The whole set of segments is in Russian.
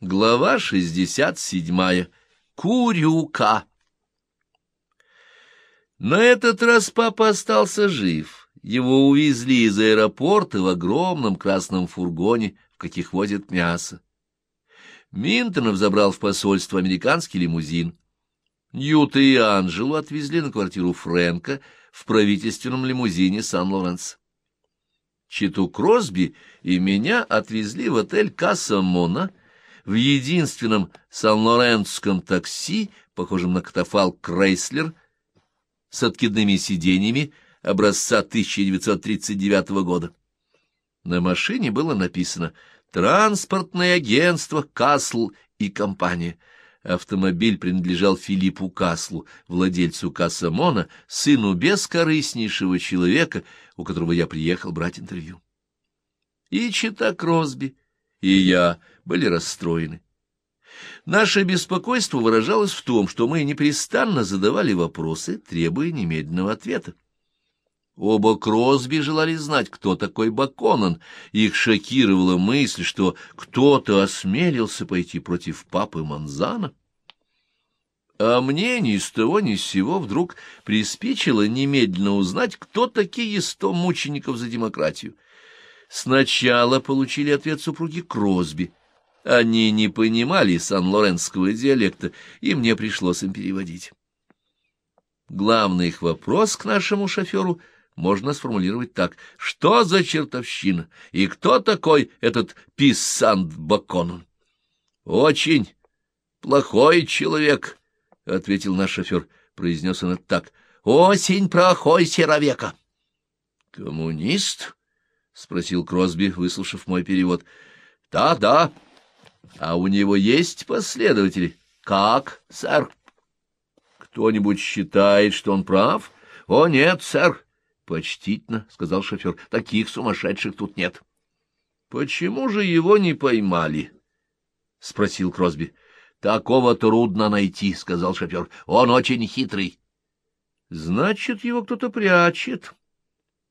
Глава 67. Курюка. На этот раз папа остался жив. Его увезли из аэропорта в огромном красном фургоне, в каких возят мясо. Минтонов забрал в посольство американский лимузин. Ньюта и Анжелу отвезли на квартиру Фрэнка в правительственном лимузине Сан-Лоренс. Читу Кросби и меня отвезли в отель Касса Мона — в единственном сан-лорентском такси, похожем на катафалк Крейслер, с откидными сиденьями образца 1939 года. На машине было написано «Транспортное агентство Касл и компания». Автомобиль принадлежал Филиппу Каслу, владельцу Кассамона, сыну бескорыстнейшего человека, у которого я приехал брать интервью. И чита Кросби, и я были расстроены. Наше беспокойство выражалось в том, что мы непрестанно задавали вопросы, требуя немедленного ответа. Оба Кросби желали знать, кто такой Баконан. Их шокировала мысль, что кто-то осмелился пойти против папы Манзана. А мне ни с того ни с сего вдруг приспичило немедленно узнать, кто такие сто мучеников за демократию. Сначала получили ответ супруги Кросби. Они не понимали сан-лоренского диалекта, и мне пришлось им переводить. Главный их вопрос к нашему шоферу можно сформулировать так. Что за чертовщина? И кто такой этот писсант Баконон? — Очень плохой человек, — ответил наш шофер. Произнес он это так. — Осень плохой серовека. — Коммунист? — спросил Кросби, выслушав мой перевод. — Да, да. А у него есть последователи? — Как, сэр? — Кто-нибудь считает, что он прав? — О, нет, сэр. — Почтительно, — сказал шофер. — Таких сумасшедших тут нет. — Почему же его не поймали? — спросил Кросби. — Такого трудно найти, — сказал шофер. — Он очень хитрый. — Значит, его кто-то прячет. —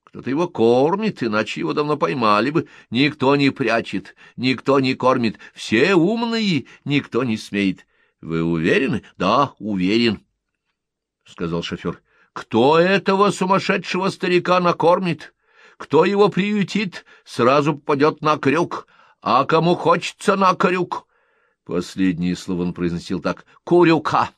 кто-то его кормит, иначе его давно поймали бы. Никто не прячет, никто не кормит. Все умные, никто не смеет. Вы уверены? Да, уверен, — сказал шофер. Кто этого сумасшедшего старика накормит? Кто его приютит, сразу попадет на крюк, а кому хочется на крюк. Последнее слово он произносил так — «курюка».